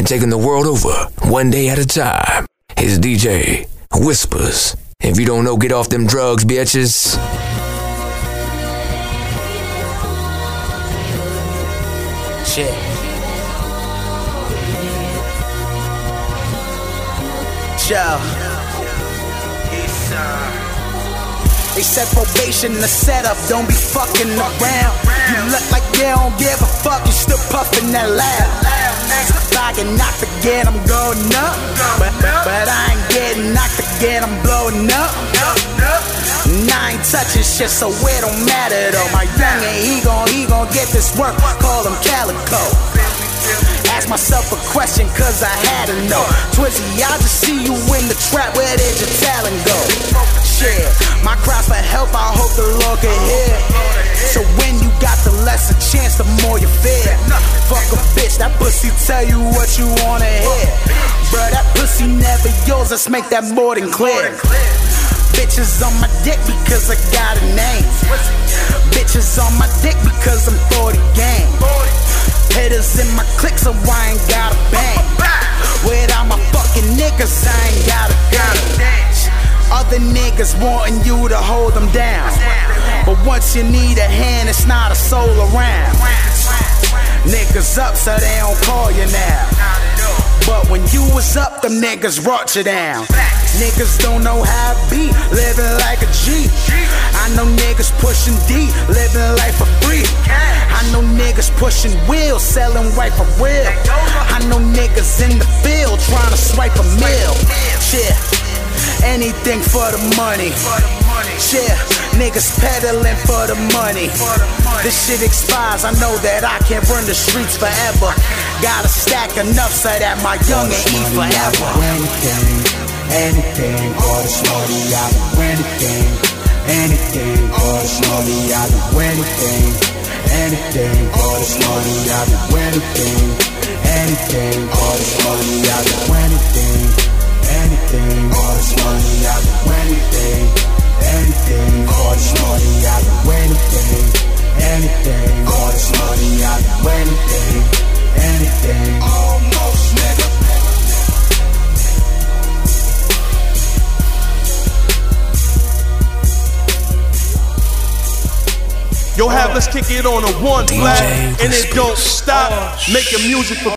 and taking the world over one day at a time. His DJ, Wispas. If you don't know, get off them drugs, bitches. Shit. Joe. They said probation the setup, don't be fucking around. You look you don't give a fuck, you still puffing that loud. I get knocked again, I'm going up. But, but, I ain't getting knocked again, I'm blowing up. And I ain't touching shit, so it don't matter though. My youngin', he gon' he gon' get this work, call him Calico. Ask myself a question, cause I had to know. Twizzy, I just see you in the trap, where did your talent go? Shit, my cries for help, I hope the Lord can hear. So when you got a chance, the more you fear. Fuck a bitch, that pussy tell you what you wanna hear. Bruh, that pussy never yours, let's make that more than clear. Bitches on my dick because I got a name. Bitches on my dick because I'm 40 gang. Haters in my clique, so I ain't got a bang. Without my fucking niggas, I ain't got a gun. Other niggas wanting you to hold them down. Once you need a hand, it's not a soul around. Niggas up, so they don't call you now. But when you was up, them niggas brought you down. Niggas don't know how to be, living like a G. I know niggas pushing D, living life for free. I know niggas pushing wheels, selling white for real. I know niggas in the field trying to swipe a mill. Shit, anything for the money. Yeah, niggas peddling for the money. This shit expires, I know that I can't run the streets forever. Gotta stack enough so that my youngin' eat forever. Anything, anything for the shorty, I'll do anything. Anything for the shorty, I'll do anything. Anything for the shorty, I'll do anything. Anything for the shorty, I'll do anything. Anything for the shorty, Yo, have let's kick it on a one black, and it don't stop. Making music for